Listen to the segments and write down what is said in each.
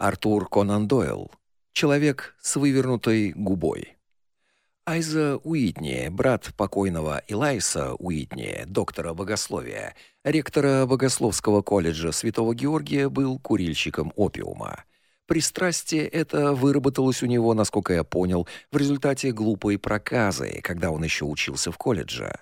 Артур Конан Дойл. Человек с вывернутой губой. Айза Уитни, брат покойного Илайса Уитни, доктора богословия, ректора Богословского колледжа Святого Георгия, был курильщиком опиума. Пристрастие это выработалось у него, насколько я понял, в результате глупой проказы, когда он еще учился в колледже.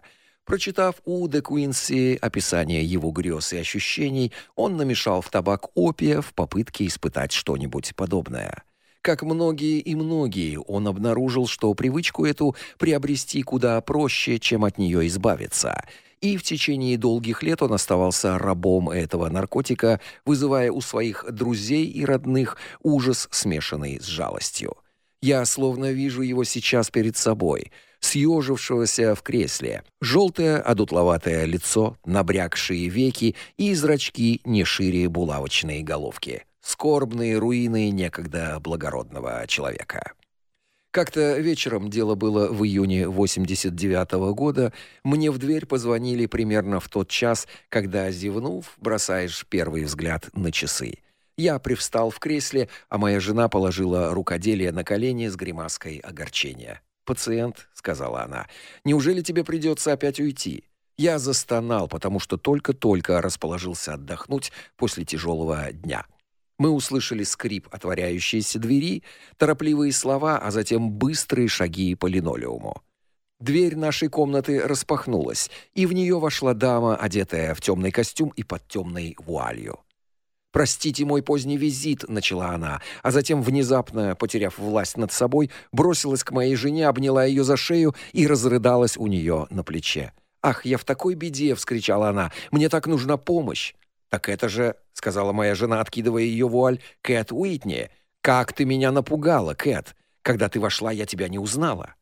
Прочитав у Де Куинси описание его грез и ощущений, он намешал в табак опия в попытке испытать что-нибудь подобное. Как многие и многие, он обнаружил, что привычку эту приобрести куда проще, чем от нее избавиться. И в течение долгих лет он оставался рабом этого наркотика, вызывая у своих друзей и родных ужас, смешанный с жалостью. Я словно вижу его сейчас перед собой — съежившегося в кресле. Желтое одутловатое лицо, набрякшие веки и зрачки не шире булавочной головки. Скорбные руины некогда благородного человека. Как-то вечером, дело было в июне 89 -го года, мне в дверь позвонили примерно в тот час, когда, зевнув, бросаешь первый взгляд на часы. Я привстал в кресле, а моя жена положила рукоделие на колени с гримаской огорчения пациент, сказала она. Неужели тебе придется опять уйти? Я застонал, потому что только-только расположился отдохнуть после тяжелого дня. Мы услышали скрип отворяющейся двери, торопливые слова, а затем быстрые шаги по линолеуму. Дверь нашей комнаты распахнулась, и в нее вошла дама, одетая в темный костюм и под темной вуалью. Простите мой поздний визит, начала она, а затем внезапно, потеряв власть над собой, бросилась к моей жене, обняла ее за шею и разрыдалась у нее на плече. Ах, я в такой беде, вскричала она. Мне так нужна помощь. Так это же, сказала моя жена, откидывая ее вуаль, Кэт Уитни. Как ты меня напугала, Кэт. Когда ты вошла, я тебя не узнала.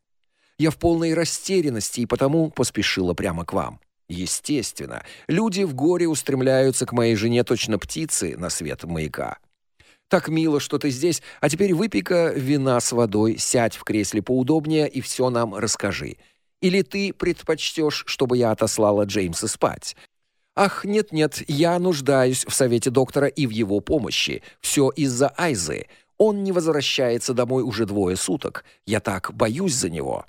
Я в полной растерянности и потому поспешила прямо к вам. Естественно, люди в горе устремляются к моей жене точно птицы на свет маяка. Так мило, что ты здесь, а теперь выпей-ка вина с водой, сядь в кресле поудобнее и все нам расскажи. Или ты предпочтешь, чтобы я отослала Джеймса спать? Ах, нет-нет, я нуждаюсь в совете доктора и в его помощи. Все из-за Айзы. Он не возвращается домой уже двое суток. Я так боюсь за него.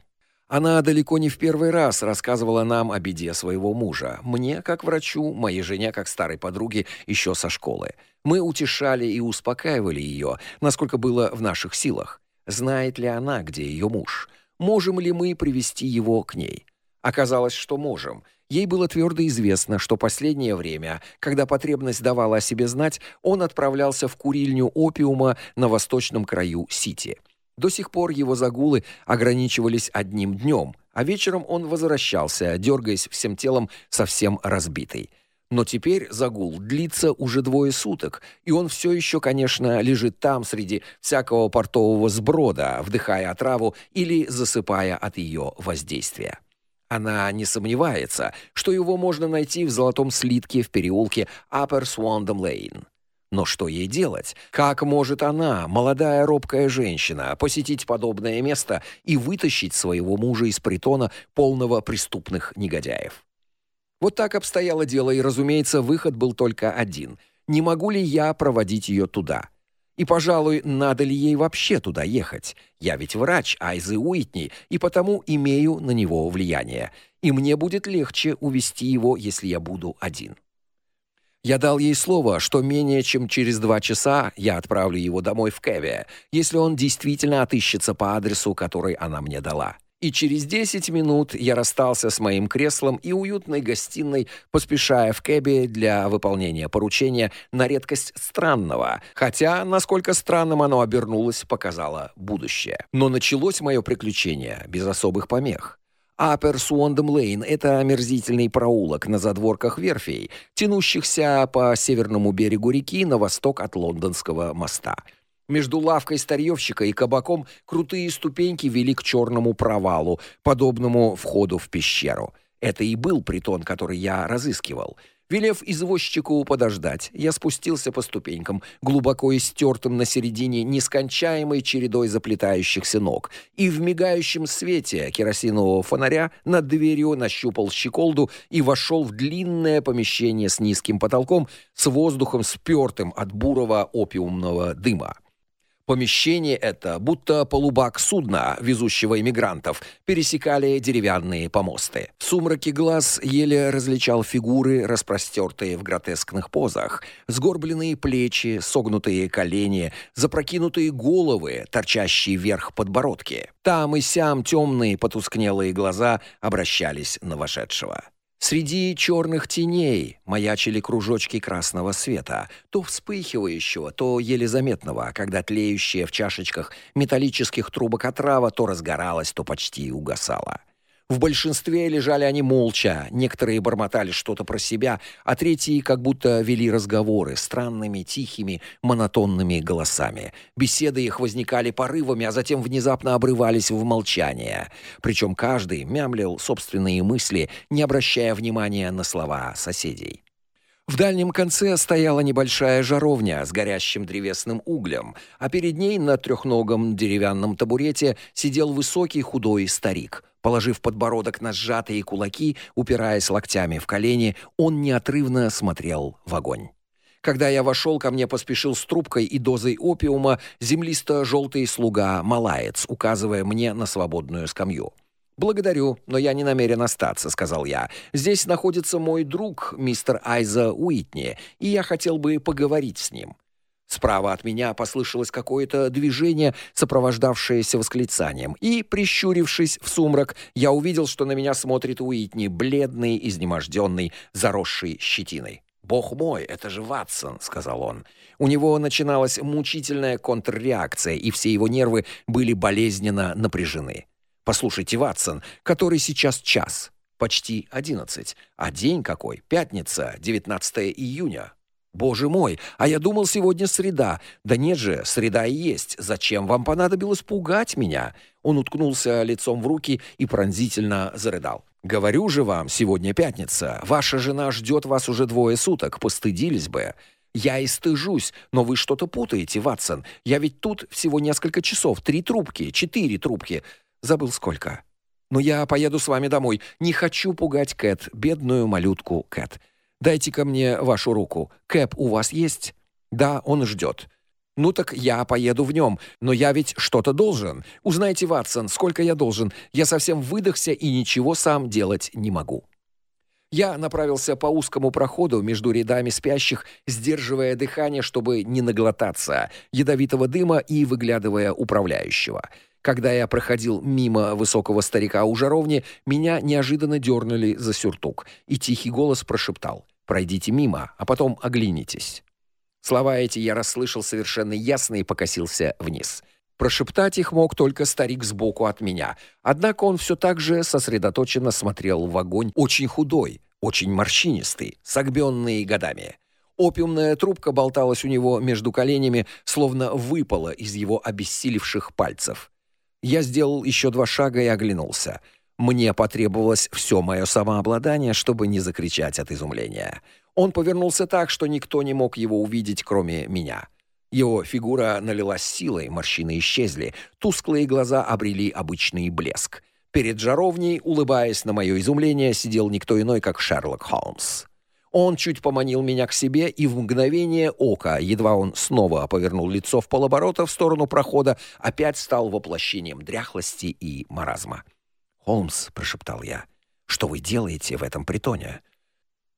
Она далеко не в первый раз рассказывала нам о беде своего мужа. Мне, как врачу, моей жене, как старой подруге еще со школы. Мы утешали и успокаивали ее, насколько было в наших силах. Знает ли она, где ее муж? Можем ли мы привести его к ней? Оказалось, что можем. Ей было твердо известно, что последнее время, когда потребность давала о себе знать, он отправлялся в курильню опиума на восточном краю Сити. До сих пор его загулы ограничивались одним днем, а вечером он возвращался, дергаясь всем телом, совсем разбитый. Но теперь загул длится уже двое суток, и он все еще, конечно, лежит там среди всякого портового сброда, вдыхая отраву или засыпая от ее воздействия. Она не сомневается, что его можно найти в золотом слитке в переулке Upper Swandam Lane. Но что ей делать? Как может она, молодая робкая женщина, посетить подобное место и вытащить своего мужа из притона полного преступных негодяев? Вот так обстояло дело, и, разумеется, выход был только один. Не могу ли я проводить ее туда? И, пожалуй, надо ли ей вообще туда ехать? Я ведь врач Айзы Уитни, и потому имею на него влияние. И мне будет легче увести его, если я буду один. Я дал ей слово, что менее чем через два часа я отправлю его домой в Кэве, если он действительно отыщется по адресу, который она мне дала. И через 10 минут я расстался с моим креслом и уютной гостиной, поспешая в кэбе для выполнения поручения на редкость странного, хотя насколько странным оно обернулось, показало будущее. Но началось мое приключение без особых помех. Апер Суондом Лейн это омерзительный проулок на задворках верфей, тянущихся по северному берегу реки на восток от лондонского моста. Между лавкой старьевщика и кабаком крутые ступеньки вели к черному провалу, подобному входу в пещеру. Это и был притон, который я разыскивал. Велев извозчику подождать, я спустился по ступенькам, глубоко истертым на середине нескончаемой чередой заплетающихся ног, и в мигающем свете керосинового фонаря над дверью нащупал щеколду и вошел в длинное помещение с низким потолком, с воздухом спёртым от бурого опиумного дыма. Помещение это, будто полубак судна, везущего иммигрантов, пересекали деревянные помосты. В сумраке глаз еле различал фигуры, распростертые в гротескных позах, сгорбленные плечи, согнутые колени, запрокинутые головы, торчащие вверх подбородки. Там и сям темные потускнелые глаза обращались на вошедшего. Среди черных теней маячили кружочки красного света, то вспыхивающего, то еле заметного, когда тлеющая в чашечках металлических трубок отрава то разгоралась, то почти угасала. В большинстве лежали они молча, некоторые бормотали что-то про себя, а третьи как будто вели разговоры странными, тихими, монотонными голосами. Беседы их возникали порывами, а затем внезапно обрывались в молчание. Причем каждый мямлил собственные мысли, не обращая внимания на слова соседей. В дальнем конце стояла небольшая жаровня с горящим древесным углем, а перед ней на трехногом деревянном табурете сидел высокий худой старик. Положив подбородок на сжатые кулаки, упираясь локтями в колени, он неотрывно смотрел в огонь. Когда я вошел, ко мне поспешил с трубкой и дозой опиума землисто-желтый слуга Малаец, указывая мне на свободную скамью. Благодарю, но я не намерен остаться, сказал я. Здесь находится мой друг, мистер Айза Уитни, и я хотел бы поговорить с ним. Справа от меня послышалось какое-то движение, сопровождавшееся восклицанием, и, прищурившись в сумрак, я увидел, что на меня смотрит Уитни, бледный, изнеможденный, заросший щетиной. «Бог мой, это же Ватсон», — сказал он. У него начиналась мучительная контрреакция, и все его нервы были болезненно напряжены. «Послушайте, Ватсон, который сейчас час?» «Почти одиннадцать. А день какой? Пятница, 19 июня. Боже мой, а я думал, сегодня среда. Да нет же, среда и есть. Зачем вам понадобилось пугать меня? Он уткнулся лицом в руки и пронзительно зарыдал. Говорю же вам, сегодня пятница. Ваша жена ждет вас уже двое суток, постыдились бы. Я и стыжусь, но вы что-то путаете, Ватсон. Я ведь тут всего несколько часов, три трубки, четыре трубки. Забыл сколько. Но я поеду с вами домой. Не хочу пугать Кэт, бедную малютку Кэт. Дайте-ка мне вашу руку. Кэп у вас есть? Да, он ждет. Ну так я поеду в нем, но я ведь что-то должен. Узнайте, Ватсон, сколько я должен. Я совсем выдохся и ничего сам делать не могу. Я направился по узкому проходу между рядами спящих, сдерживая дыхание, чтобы не наглотаться ядовитого дыма и выглядывая управляющего. Когда я проходил мимо высокого старика у жаровни, меня неожиданно дернули за сюртук, и тихий голос прошептал: "Пройдите мимо, а потом оглянитесь". Слова эти я расслышал совершенно ясно и покосился вниз. Прошептать их мог только старик сбоку от меня. Однако он все так же сосредоточенно смотрел в огонь, очень худой, очень морщинистый, согбенный годами. Опиумная трубка болталась у него между коленями, словно выпала из его обессилевших пальцев. Я сделал еще два шага и оглянулся. Мне потребовалось все мое самообладание, чтобы не закричать от изумления. Он повернулся так, что никто не мог его увидеть, кроме меня. Его фигура налилась силой, морщины исчезли, тусклые глаза обрели обычный блеск. Перед жаровней, улыбаясь на мое изумление, сидел никто иной, как Шерлок Холмс. Он чуть поманил меня к себе, и в мгновение ока, едва он снова повернул лицо в полоборота в сторону прохода, опять стал воплощением дряхлости и маразма. "Холмс", прошептал я. "Что вы делаете в этом притоне?"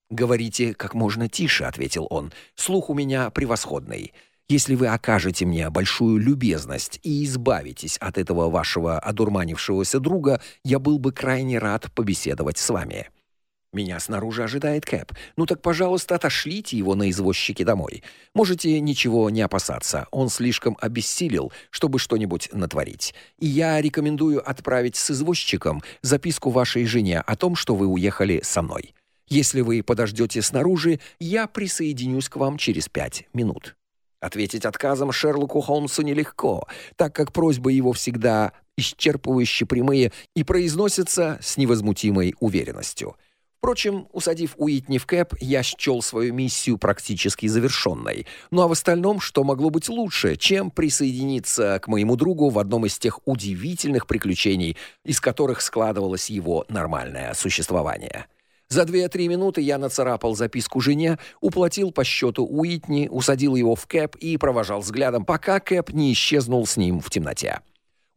"Говорите как можно тише", ответил он. "Слух у меня превосходный. Если вы окажете мне большую любезность и избавитесь от этого вашего одурманившегося друга, я был бы крайне рад побеседовать с вами". Меня снаружи ожидает Кэп. Ну так, пожалуйста, отошлите его на извозчике домой. Можете ничего не опасаться. Он слишком обессилел, чтобы что-нибудь натворить. И я рекомендую отправить с извозчиком записку вашей жене о том, что вы уехали со мной. Если вы подождете снаружи, я присоединюсь к вам через пять минут. Ответить отказом Шерлоку Холмсу нелегко, так как просьбы его всегда исчерпывающе прямые и произносятся с невозмутимой уверенностью. Впрочем, усадив Уитни в кэп, я счел свою миссию практически завершенной. Ну а в остальном, что могло быть лучше, чем присоединиться к моему другу в одном из тех удивительных приключений, из которых складывалось его нормальное существование. За 2-3 минуты я нацарапал записку жене, уплатил по счету Уитни, усадил его в кэп и провожал взглядом, пока кэп не исчезнул с ним в темноте.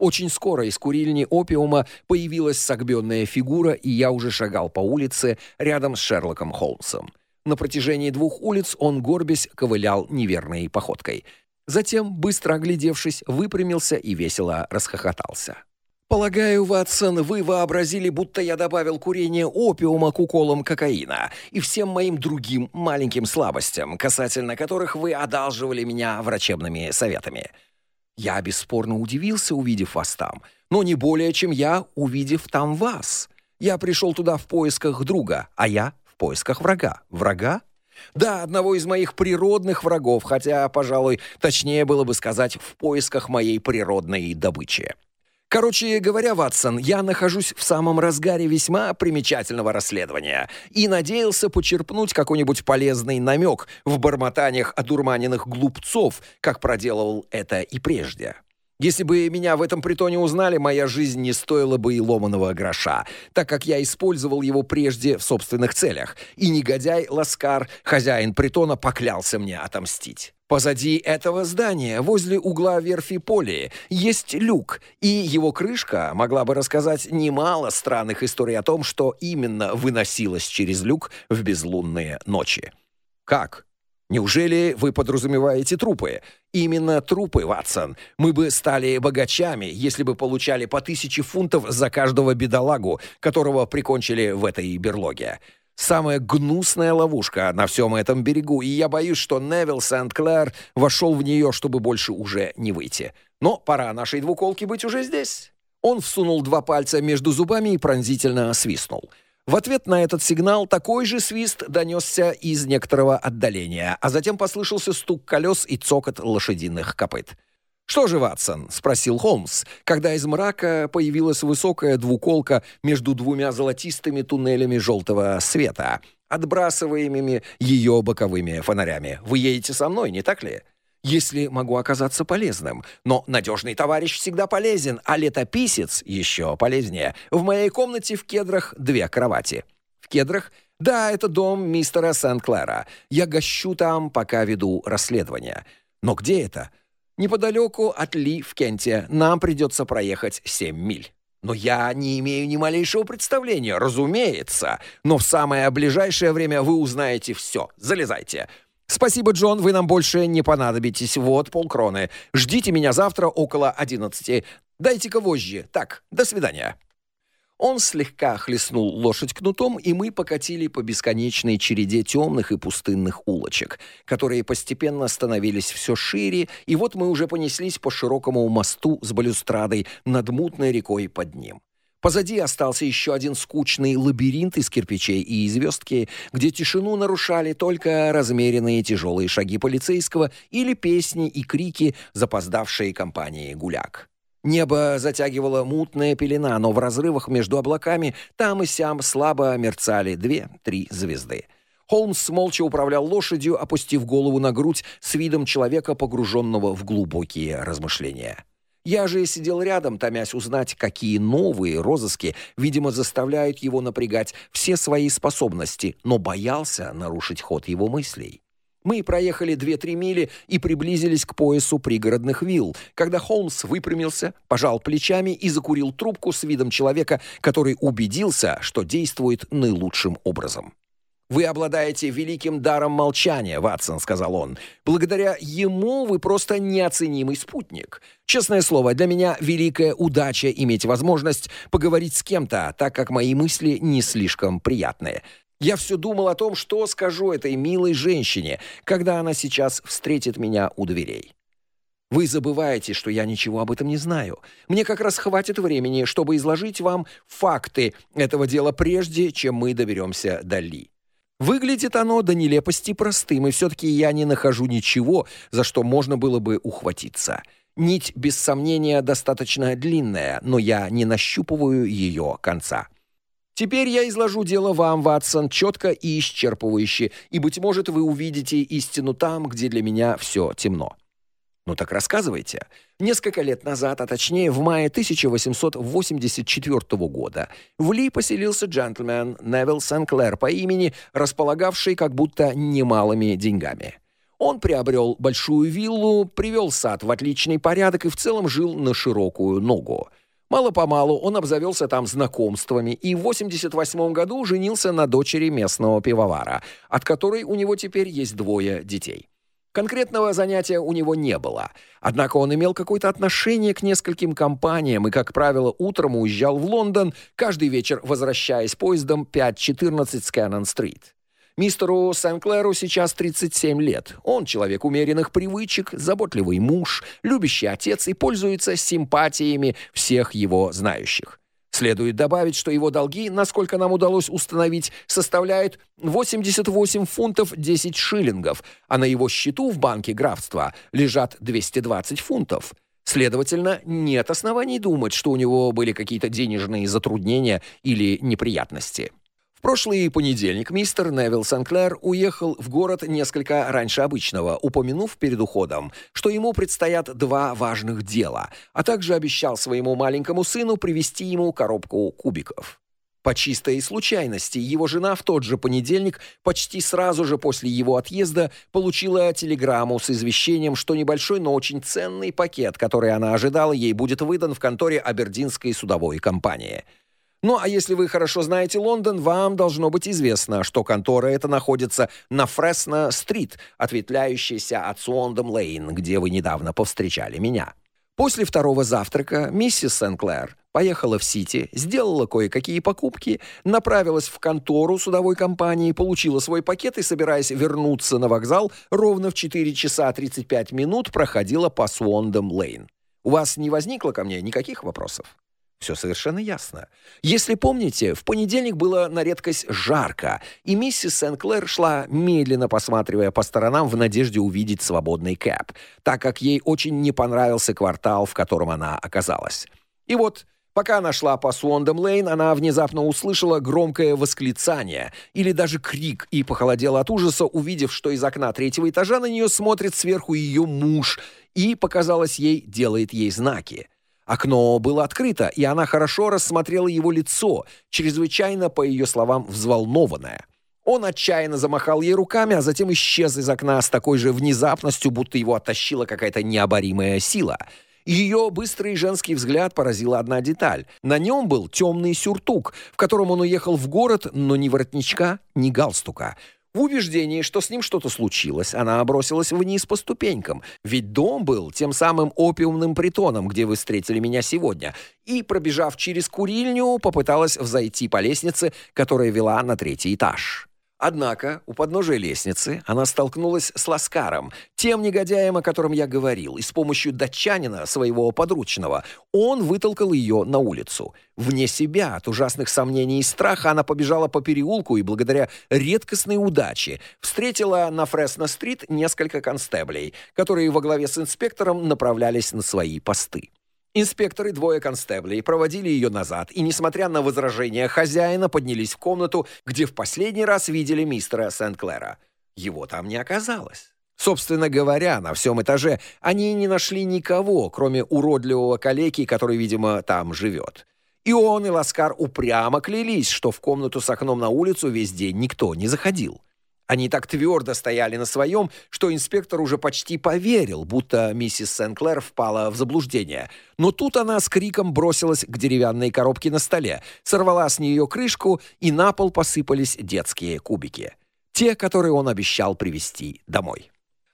Очень скоро из курильни опиума появилась согбенная фигура, и я уже шагал по улице рядом с Шерлоком Холмсом. На протяжении двух улиц он горбясь ковылял неверной походкой. Затем, быстро оглядевшись, выпрямился и весело расхохотался. Полагаю, Ватсон, вы вообразили, будто я добавил курение опиума к уколам кокаина и всем моим другим маленьким слабостям, касательно которых вы одалживали меня врачебными советами. Я бесспорно удивился, увидев вас там, но не более, чем я, увидев там вас. Я пришел туда в поисках друга, а я в поисках врага. Врага? Да, одного из моих природных врагов, хотя, пожалуй, точнее было бы сказать, в поисках моей природной добычи. Короче говоря, Ватсон, я нахожусь в самом разгаре весьма примечательного расследования и надеялся почерпнуть какой-нибудь полезный намек в бормотаниях одурманенных глупцов, как проделывал это и прежде. Если бы меня в этом притоне узнали, моя жизнь не стоила бы и ломаного гроша, так как я использовал его прежде в собственных целях, и негодяй Ласкар, хозяин притона, поклялся мне отомстить. Позади этого здания, возле угла верфи Поли, есть люк, и его крышка могла бы рассказать немало странных историй о том, что именно выносилось через люк в безлунные ночи. Как? Неужели вы подразумеваете трупы? Именно трупы, Ватсон. Мы бы стали богачами, если бы получали по тысяче фунтов за каждого бедолагу, которого прикончили в этой берлоге. Самая гнусная ловушка на всем этом берегу, и я боюсь, что Невил Сент-Клэр вошел в нее, чтобы больше уже не выйти. Но пора нашей двуколке быть уже здесь. Он всунул два пальца между зубами и пронзительно свистнул. В ответ на этот сигнал такой же свист донесся из некоторого отдаления, а затем послышался стук колес и цокот лошадиных копыт. «Что же, Ватсон?» — спросил Холмс, когда из мрака появилась высокая двуколка между двумя золотистыми туннелями желтого света, отбрасываемыми ее боковыми фонарями. «Вы едете со мной, не так ли?» если могу оказаться полезным. Но надежный товарищ всегда полезен, а летописец еще полезнее. В моей комнате в кедрах две кровати. В кедрах да, это дом мистера Сент-Клэра. Я гощу там, пока веду расследование. Но где это? Неподалеку от Ли в Кенте. Нам придется проехать семь миль. Но я не имею ни малейшего представления, разумеется. Но в самое ближайшее время вы узнаете все. Залезайте. Спасибо, Джон, вы нам больше не понадобитесь. Вот полкроны. Ждите меня завтра около одиннадцати. Дайте-ка вожжи. Так, до свидания. Он слегка хлестнул лошадь кнутом, и мы покатили по бесконечной череде темных и пустынных улочек, которые постепенно становились все шире, и вот мы уже понеслись по широкому мосту с балюстрадой над мутной рекой под ним. Позади остался еще один скучный лабиринт из кирпичей и звездки, где тишину нарушали только размеренные тяжелые шаги полицейского или песни и крики запоздавшей компании гуляк. Небо затягивала мутная пелена, но в разрывах между облаками там и сям слабо мерцали две-три звезды. Холмс молча управлял лошадью, опустив голову на грудь с видом человека, погруженного в глубокие размышления. Я же сидел рядом, томясь узнать, какие новые розыски, видимо, заставляют его напрягать все свои способности, но боялся нарушить ход его мыслей. Мы проехали 2-3 мили и приблизились к поясу пригородных вилл, когда Холмс выпрямился, пожал плечами и закурил трубку с видом человека, который убедился, что действует наилучшим образом. Вы обладаете великим даром молчания, Ватсон, сказал он. Благодаря ему вы просто неоценимый спутник. Честное слово, для меня великая удача иметь возможность поговорить с кем-то, так как мои мысли не слишком приятные. Я все думал о том, что скажу этой милой женщине, когда она сейчас встретит меня у дверей. Вы забываете, что я ничего об этом не знаю. Мне как раз хватит времени, чтобы изложить вам факты этого дела прежде, чем мы доберемся до Ли. Выглядит оно до нелепости простым, и все таки я не нахожу ничего, за что можно было бы ухватиться. Нить без сомнения достаточно длинная, но я не нащупываю ее конца. Теперь я изложу дело вам, Ватсон, четко и исчерпывающе, и быть может, вы увидите истину там, где для меня все темно. Ну так рассказывайте. Несколько лет назад, а точнее в мае 1884 года, в Ли поселился джентльмен Невил Сенклер по имени, располагавший как будто немалыми деньгами. Он приобрел большую виллу, привел сад в отличный порядок и в целом жил на широкую ногу. Мало-помалу он обзавелся там знакомствами и в 88 году женился на дочери местного пивовара, от которой у него теперь есть двое детей. Конкретного занятия у него не было. Однако он имел какое-то отношение к нескольким компаниям и, как правило, утром уезжал в Лондон, каждый вечер возвращаясь поездом 514 Скэннон-стрит. Мистеру Сенклеру сейчас 37 лет. Он человек умеренных привычек, заботливый муж, любящий отец и пользуется симпатиями всех его знающих. Следует добавить, что его долги, насколько нам удалось установить, составляют 88 фунтов 10 шиллингов, а на его счету в банке графства лежат 220 фунтов. Следовательно, нет оснований думать, что у него были какие-то денежные затруднения или неприятности прошлый понедельник мистер Невил Сенклер уехал в город несколько раньше обычного, упомянув перед уходом, что ему предстоят два важных дела, а также обещал своему маленькому сыну привезти ему коробку кубиков. По чистой случайности его жена в тот же понедельник, почти сразу же после его отъезда, получила телеграмму с извещением, что небольшой, но очень ценный пакет, который она ожидала, ей будет выдан в конторе Абердинской судовой компании – ну, а если вы хорошо знаете Лондон, вам должно быть известно, что контора эта находится на Фресно-стрит, ответвляющейся от Суондом-лейн, где вы недавно повстречали меня. После второго завтрака миссис Сенклер поехала в Сити, сделала кое-какие покупки, направилась в контору судовой компании, получила свой пакет и, собираясь вернуться на вокзал, ровно в 4 часа 35 минут проходила по Суондом-лейн. У вас не возникло ко мне никаких вопросов? Все совершенно ясно. Если помните, в понедельник было на редкость жарко, и миссис Сен-Клэр шла медленно посматривая по сторонам в надежде увидеть свободный кэп, так как ей очень не понравился квартал, в котором она оказалась. И вот Пока она шла по Суондом-Лейн, она внезапно услышала громкое восклицание или даже крик и похолодела от ужаса, увидев, что из окна третьего этажа на нее смотрит сверху ее муж и, показалось ей, делает ей знаки. Окно было открыто, и она хорошо рассмотрела его лицо, чрезвычайно, по ее словам, взволнованное. Он отчаянно замахал ей руками, а затем исчез из окна с такой же внезапностью, будто его оттащила какая-то необоримая сила. Ее быстрый женский взгляд поразила одна деталь. На нем был темный сюртук, в котором он уехал в город, но ни воротничка, ни галстука. В убеждении, что с ним что-то случилось, она бросилась вниз по ступенькам, ведь дом был тем самым опиумным притоном, где вы встретили меня сегодня, и, пробежав через курильню, попыталась взойти по лестнице, которая вела на третий этаж. Однако у подножия лестницы она столкнулась с Ласкаром, тем негодяем, о котором я говорил, и с помощью датчанина, своего подручного, он вытолкал ее на улицу. Вне себя от ужасных сомнений и страха она побежала по переулку и благодаря редкостной удаче встретила на Фресно-стрит несколько констеблей, которые во главе с инспектором направлялись на свои посты. Инспекторы двое констеблей проводили ее назад и, несмотря на возражения хозяина, поднялись в комнату, где в последний раз видели мистера Сент-Клэра. Его там не оказалось. Собственно говоря, на всем этаже они не нашли никого, кроме уродливого калеки, который, видимо, там живет. И он, и Ласкар упрямо клялись, что в комнату с окном на улицу весь день никто не заходил. Они так твердо стояли на своем, что инспектор уже почти поверил, будто миссис Сенклер впала в заблуждение. Но тут она с криком бросилась к деревянной коробке на столе, сорвала с нее крышку, и на пол посыпались детские кубики. Те, которые он обещал привезти домой.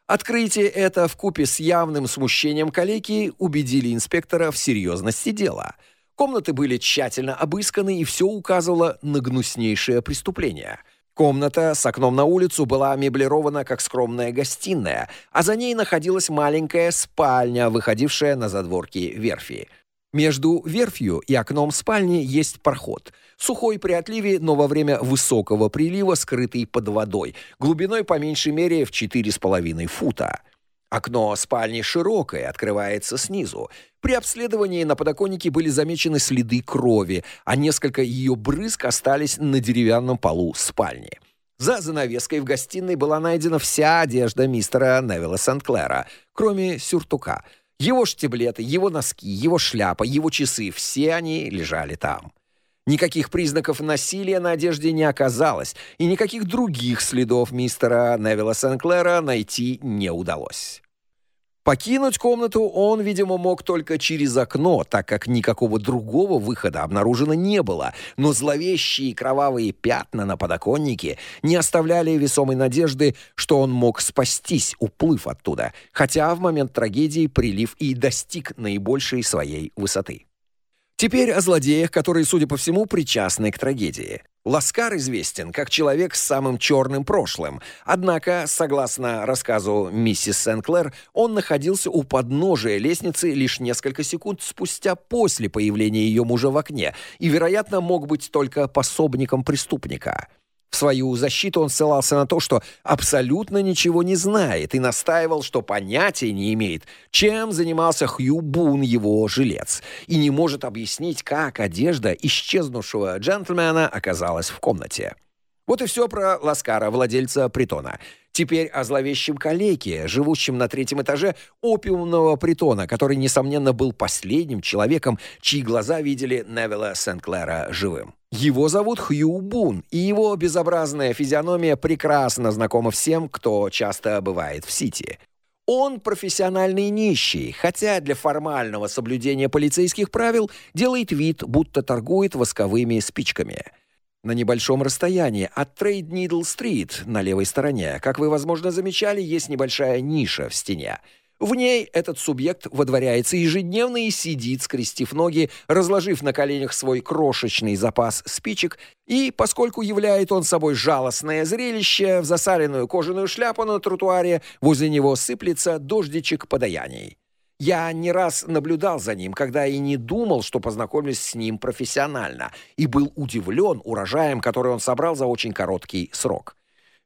Открытие это в купе с явным смущением коллеги убедили инспектора в серьезности дела. Комнаты были тщательно обысканы, и все указывало на гнуснейшее преступление – Комната с окном на улицу была меблирована как скромная гостиная, а за ней находилась маленькая спальня, выходившая на задворки верфи. Между верфью и окном спальни есть проход. Сухой при отливе, но во время высокого прилива скрытый под водой, глубиной по меньшей мере в 4,5 фута. Окно спальни широкое, открывается снизу. При обследовании на подоконнике были замечены следы крови, а несколько ее брызг остались на деревянном полу спальни. За занавеской в гостиной была найдена вся одежда мистера Невилла Сент-Клэра, кроме сюртука. Его штиблеты, его носки, его шляпа, его часы все они лежали там. Никаких признаков насилия на одежде не оказалось, и никаких других следов мистера Невилла Сенклера найти не удалось. Покинуть комнату он, видимо, мог только через окно, так как никакого другого выхода обнаружено не было, но зловещие кровавые пятна на подоконнике не оставляли весомой надежды, что он мог спастись, уплыв оттуда, хотя в момент трагедии прилив и достиг наибольшей своей высоты. Теперь о злодеях, которые, судя по всему, причастны к трагедии. Ласкар известен как человек с самым черным прошлым. Однако, согласно рассказу миссис Сенклер, он находился у подножия лестницы лишь несколько секунд спустя после появления ее мужа в окне и, вероятно, мог быть только пособником преступника. В свою защиту он ссылался на то, что абсолютно ничего не знает и настаивал, что понятия не имеет, чем занимался Хью Бун, его жилец, и не может объяснить, как одежда исчезнувшего джентльмена оказалась в комнате. Вот и все про Ласкара, владельца притона. Теперь о зловещем калеке, живущем на третьем этаже опиумного притона, который, несомненно, был последним человеком, чьи глаза видели Невилла Сент-Клэра живым. Его зовут Хью Бун, и его безобразная физиономия прекрасно знакома всем, кто часто бывает в Сити. Он профессиональный нищий, хотя для формального соблюдения полицейских правил делает вид, будто торгует восковыми спичками – на небольшом расстоянии от Треднидл-стрит на левой стороне, как вы, возможно, замечали, есть небольшая ниша в стене. В ней этот субъект водворяется ежедневно и сидит, скрестив ноги, разложив на коленях свой крошечный запас спичек, и, поскольку являет он собой жалостное зрелище, в засаленную кожаную шляпу на тротуаре возле него сыплется дождичек подаяний. Я не раз наблюдал за ним, когда и не думал, что познакомлюсь с ним профессионально, и был удивлен урожаем, который он собрал за очень короткий срок.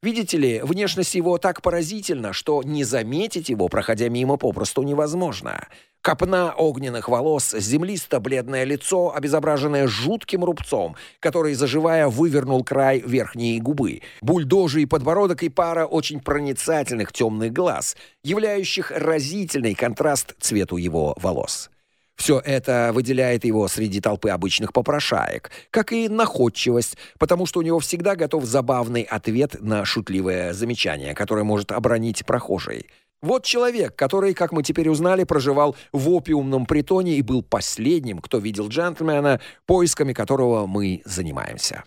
Видите ли, внешность его так поразительна, что не заметить его, проходя мимо, попросту невозможно. Копна огненных волос, землисто-бледное лицо, обезображенное жутким рубцом, который, заживая, вывернул край верхней губы, бульдожий подбородок и пара очень проницательных темных глаз, являющих разительный контраст цвету его волос. Все это выделяет его среди толпы обычных попрошаек, как и находчивость, потому что у него всегда готов забавный ответ на шутливое замечание, которое может обронить прохожий. Вот человек, который, как мы теперь узнали, проживал в опиумном притоне и был последним, кто видел джентльмена, поисками которого мы занимаемся.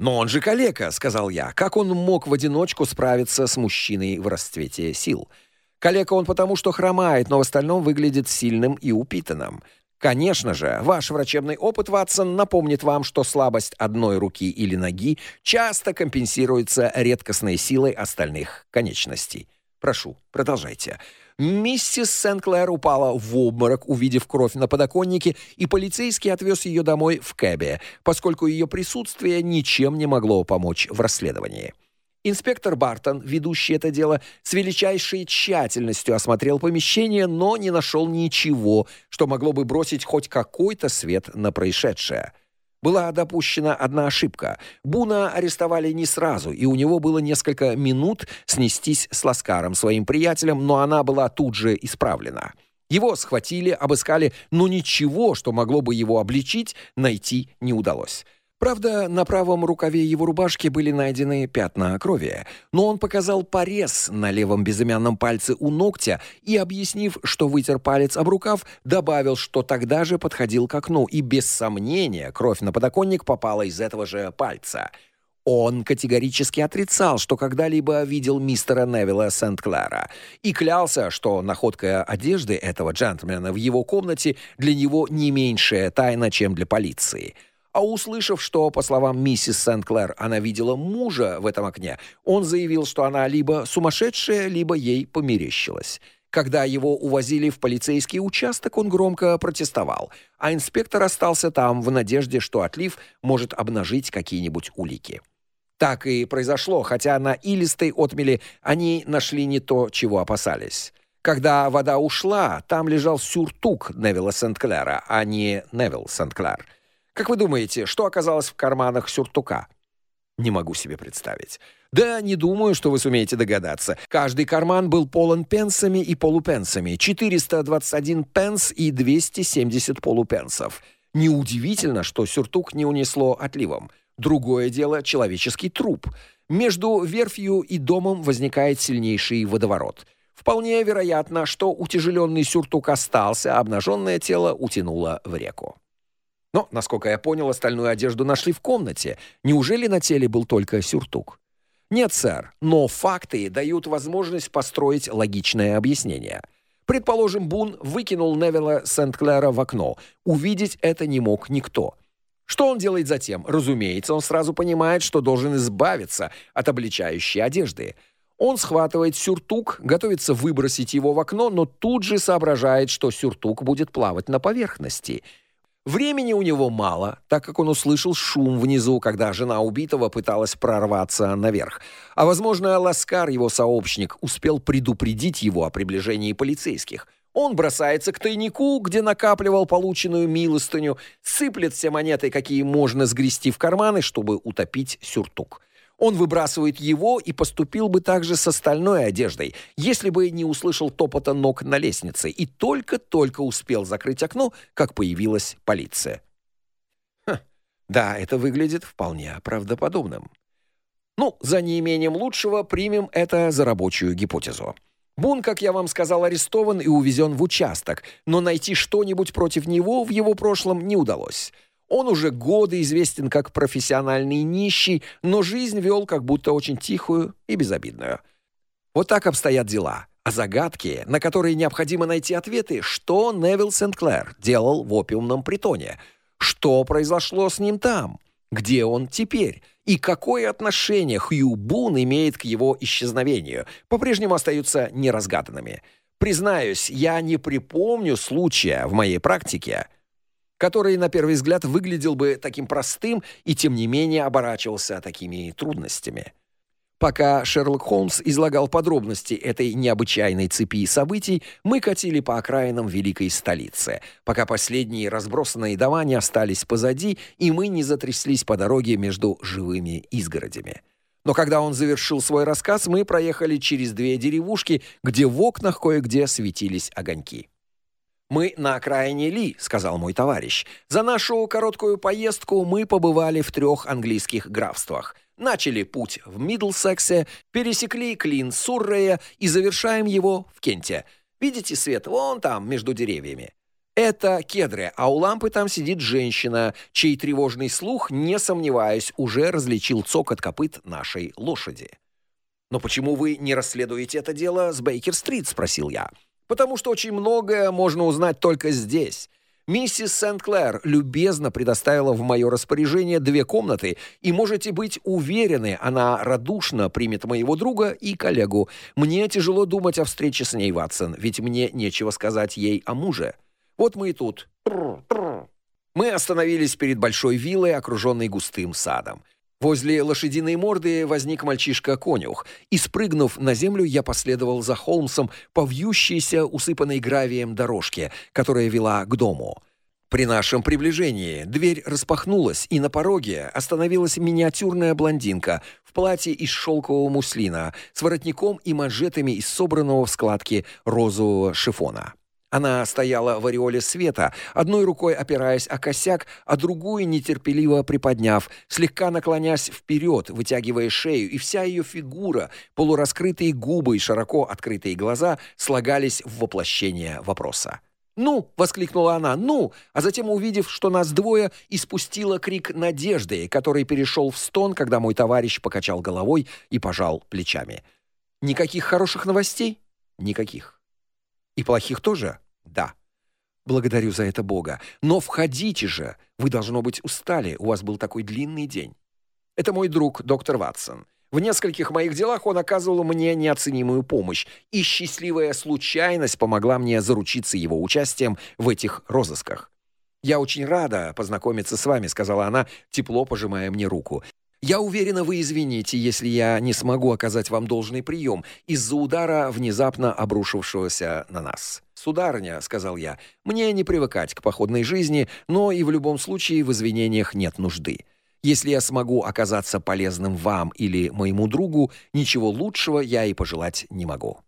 «Но он же калека», — сказал я. «Как он мог в одиночку справиться с мужчиной в расцвете сил?» Калека он потому, что хромает, но в остальном выглядит сильным и упитанным. Конечно же, ваш врачебный опыт, Ватсон, напомнит вам, что слабость одной руки или ноги часто компенсируется редкостной силой остальных конечностей. Прошу, продолжайте. Миссис Сент-Клэр упала в обморок, увидев кровь на подоконнике, и полицейский отвез ее домой в кэбе, поскольку ее присутствие ничем не могло помочь в расследовании. Инспектор Бартон, ведущий это дело, с величайшей тщательностью осмотрел помещение, но не нашел ничего, что могло бы бросить хоть какой-то свет на происшедшее. Была допущена одна ошибка. Буна арестовали не сразу, и у него было несколько минут снестись с Ласкаром, своим приятелем, но она была тут же исправлена. Его схватили, обыскали, но ничего, что могло бы его обличить, найти не удалось. Правда, на правом рукаве его рубашки были найдены пятна крови, но он показал порез на левом безымянном пальце у ногтя и, объяснив, что вытер палец об рукав, добавил, что тогда же подходил к окну, и без сомнения кровь на подоконник попала из этого же пальца. Он категорически отрицал, что когда-либо видел мистера Невилла Сент-Клара, и клялся, что находка одежды этого джентльмена в его комнате для него не меньшая тайна, чем для полиции – а услышав, что, по словам миссис Сент-Клэр, она видела мужа в этом окне, он заявил, что она либо сумасшедшая, либо ей померещилось. Когда его увозили в полицейский участок, он громко протестовал, а инспектор остался там в надежде, что отлив может обнажить какие-нибудь улики. Так и произошло, хотя на илистой отмели они нашли не то, чего опасались. Когда вода ушла, там лежал сюртук Невилла Сент-Клера, а не Невилл Сент-Клер. Как вы думаете, что оказалось в карманах сюртука? Не могу себе представить. Да, не думаю, что вы сумеете догадаться. Каждый карман был полон пенсами и полупенсами. 421 пенс и 270 полупенсов. Неудивительно, что сюртук не унесло отливом. Другое дело человеческий труп. Между верфью и домом возникает сильнейший водоворот. Вполне вероятно, что утяжеленный сюртук остался, а обнаженное тело утянуло в реку. Но, насколько я понял, остальную одежду нашли в комнате. Неужели на теле был только сюртук? Нет, сэр, но факты дают возможность построить логичное объяснение. Предположим, Бун выкинул Невилла Сент-Клера в окно. Увидеть это не мог никто. Что он делает затем? Разумеется, он сразу понимает, что должен избавиться от обличающей одежды. Он схватывает сюртук, готовится выбросить его в окно, но тут же соображает, что сюртук будет плавать на поверхности – Времени у него мало, так как он услышал шум внизу, когда жена убитого пыталась прорваться наверх. А возможно, Ласкар, его сообщник, успел предупредить его о приближении полицейских. Он бросается к тайнику, где накапливал полученную милостыню, сыплет все монеты, какие можно сгрести в карманы, чтобы утопить сюртук. Он выбрасывает его и поступил бы также с остальной одеждой, если бы не услышал топота ног на лестнице и только-только успел закрыть окно, как появилась полиция. Ха, да, это выглядит вполне правдоподобным. Ну, за неимением лучшего примем это за рабочую гипотезу. Бун, как я вам сказал, арестован и увезен в участок, но найти что-нибудь против него в его прошлом не удалось. Он уже годы известен как профессиональный нищий, но жизнь вел как будто очень тихую и безобидную. Вот так обстоят дела. А загадки, на которые необходимо найти ответы, что Невил Сент-Клэр делал в опиумном притоне, что произошло с ним там, где он теперь и какое отношение Хью Бун имеет к его исчезновению, по-прежнему остаются неразгаданными. Признаюсь, я не припомню случая в моей практике, который на первый взгляд выглядел бы таким простым и тем не менее оборачивался такими трудностями. Пока Шерлок Холмс излагал подробности этой необычайной цепи событий, мы катили по окраинам великой столицы, пока последние разбросанные дома не остались позади, и мы не затряслись по дороге между живыми изгородями. Но когда он завершил свой рассказ, мы проехали через две деревушки, где в окнах кое-где светились огоньки. Мы на окраине Ли, сказал мой товарищ. За нашу короткую поездку мы побывали в трех английских графствах. Начали путь в Мидлсексе, пересекли Клин Суррея и завершаем его в Кенте. Видите свет вон там между деревьями? Это кедры, а у лампы там сидит женщина, чей тревожный слух, не сомневаюсь, уже различил цокот копыт нашей лошади. Но почему вы не расследуете это дело с Бейкер-стрит, спросил я потому что очень многое можно узнать только здесь. Миссис Сент-Клэр любезно предоставила в мое распоряжение две комнаты, и можете быть уверены, она радушно примет моего друга и коллегу. Мне тяжело думать о встрече с ней, Ватсон, ведь мне нечего сказать ей о муже. Вот мы и тут. Мы остановились перед большой виллой, окруженной густым садом. Возле лошадиной морды возник мальчишка-конюх, и спрыгнув на землю, я последовал за Холмсом по вьющейся, усыпанной гравием дорожке, которая вела к дому. При нашем приближении дверь распахнулась, и на пороге остановилась миниатюрная блондинка в платье из шелкового муслина с воротником и манжетами из собранного в складки розового шифона. Она стояла в ореоле света, одной рукой опираясь о косяк, а другую нетерпеливо приподняв, слегка наклонясь вперед, вытягивая шею, и вся ее фигура, полураскрытые губы и широко открытые глаза слагались в воплощение вопроса. "Ну!" воскликнула она. "Ну!" А затем, увидев, что нас двое, испустила крик надежды, который перешел в стон, когда мой товарищ покачал головой и пожал плечами. "Никаких хороших новостей?" "Никаких". И плохих тоже? Да. Благодарю за это Бога. Но входите же. Вы должно быть устали. У вас был такой длинный день. Это мой друг, доктор Ватсон. В нескольких моих делах он оказывал мне неоценимую помощь, и счастливая случайность помогла мне заручиться его участием в этих розысках. Я очень рада познакомиться с вами, сказала она, тепло пожимая мне руку. Я уверена, вы извините, если я не смогу оказать вам должный прием из-за удара, внезапно обрушившегося на нас. Сударыня, сказал я. Мне не привыкать к походной жизни, но и в любом случае в извинениях нет нужды. Если я смогу оказаться полезным вам или моему другу, ничего лучшего я и пожелать не могу.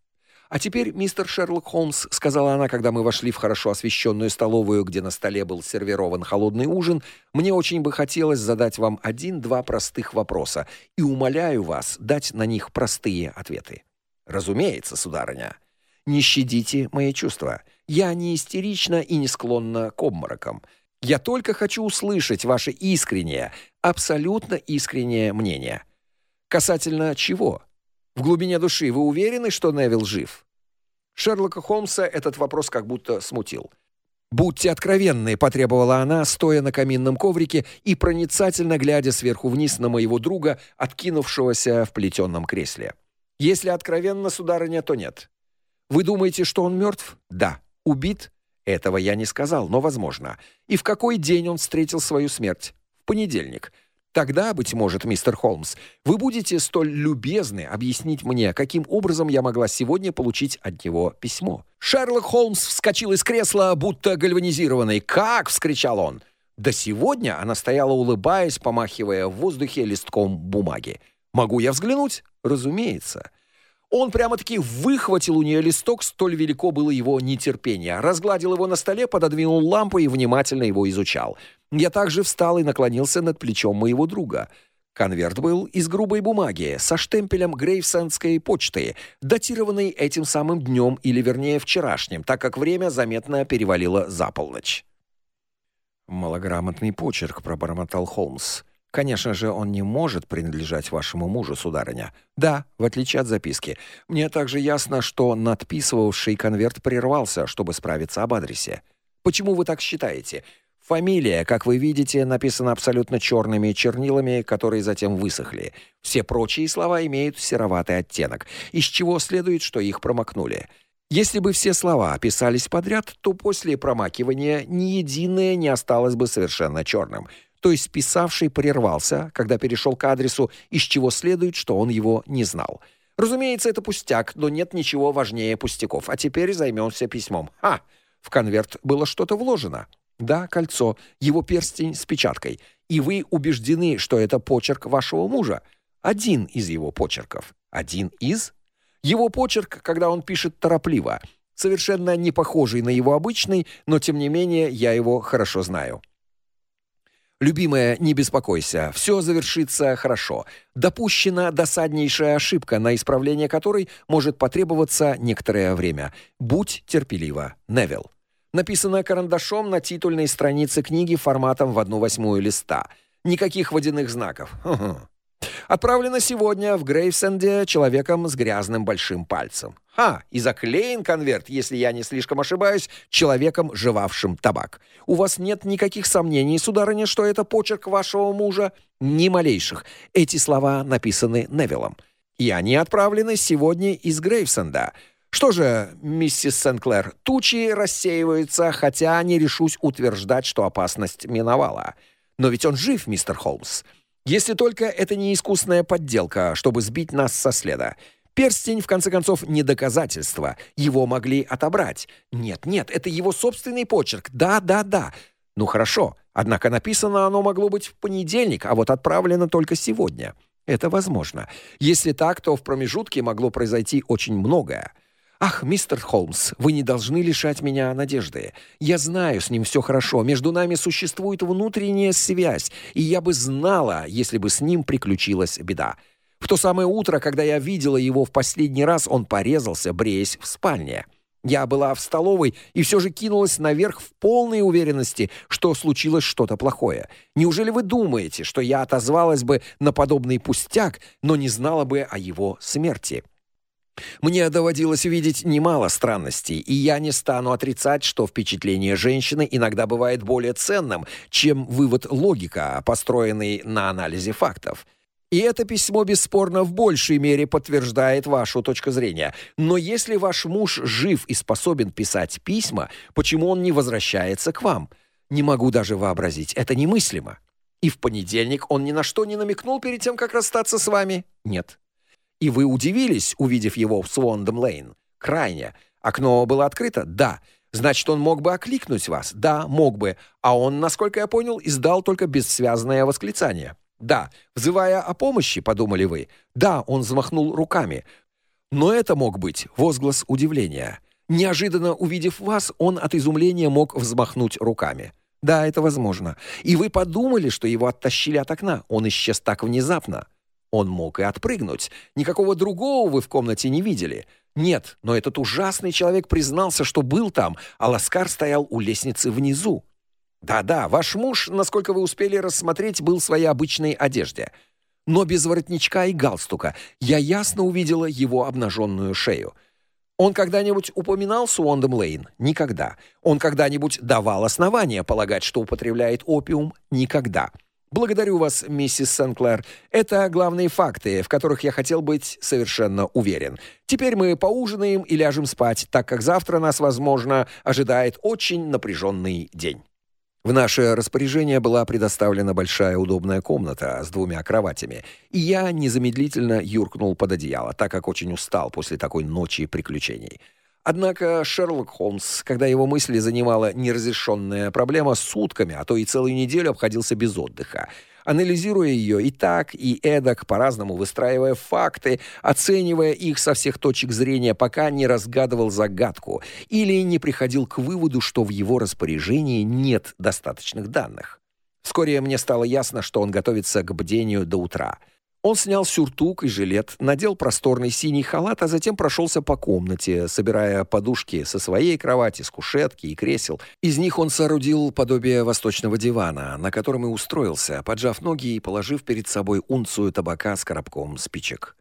А теперь, мистер Шерлок Холмс, сказала она, когда мы вошли в хорошо освещенную столовую, где на столе был сервирован холодный ужин, мне очень бы хотелось задать вам один-два простых вопроса и умоляю вас дать на них простые ответы. Разумеется, сударыня. Не щадите мои чувства. Я не истерична и не склонна к обморокам. Я только хочу услышать ваше искреннее, абсолютно искреннее мнение. Касательно чего? В глубине души вы уверены, что Невилл жив? Шерлока Холмса этот вопрос как будто смутил. Будьте откровенны, потребовала она, стоя на каминном коврике и проницательно глядя сверху вниз на моего друга, откинувшегося в плетеном кресле. Если откровенно, сударыня, то нет. Вы думаете, что он мертв? Да. Убит? Этого я не сказал, но возможно. И в какой день он встретил свою смерть? В понедельник. Тогда, быть может, мистер Холмс, вы будете столь любезны объяснить мне, каким образом я могла сегодня получить от него письмо. Шерлок Холмс вскочил из кресла, будто гальванизированный. "Как?" вскричал он. До сегодня она стояла, улыбаясь, помахивая в воздухе листком бумаги. "Могу я взглянуть?" "Разумеется". Он прямо-таки выхватил у нее листок, столь велико было его нетерпение. Разгладил его на столе, пододвинул лампу и внимательно его изучал. Я также встал и наклонился над плечом моего друга. Конверт был из грубой бумаги со штемпелем Грейвсендской почты, датированный этим самым днем или вернее вчерашним, так как время заметно перевалило за полночь. Малограмотный почерк, пробормотал Холмс. Конечно же, он не может принадлежать вашему мужу, сударыня. Да, в отличие от записки. Мне также ясно, что надписывавший конверт прервался, чтобы справиться об адресе. Почему вы так считаете? Фамилия, как вы видите, написана абсолютно черными чернилами, которые затем высохли. Все прочие слова имеют сероватый оттенок, из чего следует, что их промокнули. Если бы все слова писались подряд, то после промакивания ни единое не осталось бы совершенно черным то есть писавший прервался, когда перешел к адресу, из чего следует, что он его не знал. Разумеется, это пустяк, но нет ничего важнее пустяков. А теперь займемся письмом. Ха, в конверт было что-то вложено. Да, кольцо, его перстень с печаткой. И вы убеждены, что это почерк вашего мужа? Один из его почерков. Один из? Его почерк, когда он пишет торопливо, совершенно не похожий на его обычный, но тем не менее я его хорошо знаю. Любимая, не беспокойся, все завершится хорошо. Допущена досаднейшая ошибка, на исправление которой может потребоваться некоторое время. Будь терпелива. Невил. Написано карандашом на титульной странице книги форматом в 1/8 листа. Никаких водяных знаков. Отправлено сегодня в Грейвсенде человеком с грязным большим пальцем. Ха, и заклеен конверт, если я не слишком ошибаюсь, человеком, жевавшим табак. У вас нет никаких сомнений, сударыня, что это почерк вашего мужа? Ни малейших. Эти слова написаны Невиллом. И они отправлены сегодня из Грейвсенда. Что же, миссис Сенклер, тучи рассеиваются, хотя не решусь утверждать, что опасность миновала. Но ведь он жив, мистер Холмс. Если только это не искусная подделка, чтобы сбить нас со следа. Перстень в конце концов не доказательство. Его могли отобрать. Нет, нет, это его собственный почерк. Да, да, да. Ну хорошо. Однако написано оно могло быть в понедельник, а вот отправлено только сегодня. Это возможно. Если так, то в промежутке могло произойти очень многое. Ах, мистер Холмс, вы не должны лишать меня надежды. Я знаю, с ним все хорошо. Между нами существует внутренняя связь, и я бы знала, если бы с ним приключилась беда. В то самое утро, когда я видела его в последний раз, он порезался, бреясь в спальне. Я была в столовой и все же кинулась наверх в полной уверенности, что случилось что-то плохое. Неужели вы думаете, что я отозвалась бы на подобный пустяк, но не знала бы о его смерти? Мне доводилось видеть немало странностей, и я не стану отрицать, что впечатление женщины иногда бывает более ценным, чем вывод логика, построенный на анализе фактов. И это письмо бесспорно в большей мере подтверждает вашу точку зрения. Но если ваш муж жив и способен писать письма, почему он не возвращается к вам? Не могу даже вообразить, это немыслимо. И в понедельник он ни на что не намекнул перед тем, как расстаться с вами? Нет. И вы удивились, увидев его в Свондом-Лейн? Крайне. Окно было открыто? Да. Значит, он мог бы окликнуть вас? Да, мог бы. А он, насколько я понял, издал только бессвязное восклицание. Да, взывая о помощи, подумали вы. Да, он взмахнул руками. Но это мог быть возглас удивления. Неожиданно увидев вас, он от изумления мог взмахнуть руками. Да, это возможно. И вы подумали, что его оттащили от окна. Он исчез так внезапно. Он мог и отпрыгнуть. Никакого другого вы в комнате не видели. Нет, но этот ужасный человек признался, что был там, а Ласкар стоял у лестницы внизу. Да-да, ваш муж, насколько вы успели рассмотреть, был в своей обычной одежде, но без воротничка и галстука. Я ясно увидела его обнаженную шею. Он когда-нибудь упоминал Суондом Лейн? Никогда. Он когда-нибудь давал основания полагать, что употребляет опиум? Никогда. Благодарю вас, миссис Сенклер. Это главные факты, в которых я хотел быть совершенно уверен. Теперь мы поужинаем и ляжем спать, так как завтра нас, возможно, ожидает очень напряженный день. В наше распоряжение была предоставлена большая удобная комната с двумя кроватями, и я незамедлительно юркнул под одеяло, так как очень устал после такой ночи приключений. Однако Шерлок Холмс, когда его мысли занимала неразрешенная проблема, сутками, а то и целую неделю обходился без отдыха. Анализируя ее и так, и эдак, по-разному выстраивая факты, оценивая их со всех точек зрения, пока не разгадывал загадку или не приходил к выводу, что в его распоряжении нет достаточных данных. Вскоре мне стало ясно, что он готовится к бдению до утра. Он снял сюртук и жилет, надел просторный синий халат, а затем прошелся по комнате, собирая подушки со своей кровати, с кушетки и кресел. Из них он соорудил подобие восточного дивана, на котором и устроился, поджав ноги и положив перед собой унцию табака с коробком спичек.